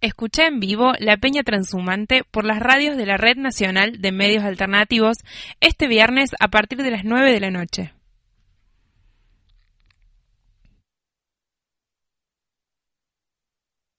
Escucha en vivo La Peña Transhumante por las radios de la Red Nacional de Medios Alternativos este viernes a partir de las 9 de la noche.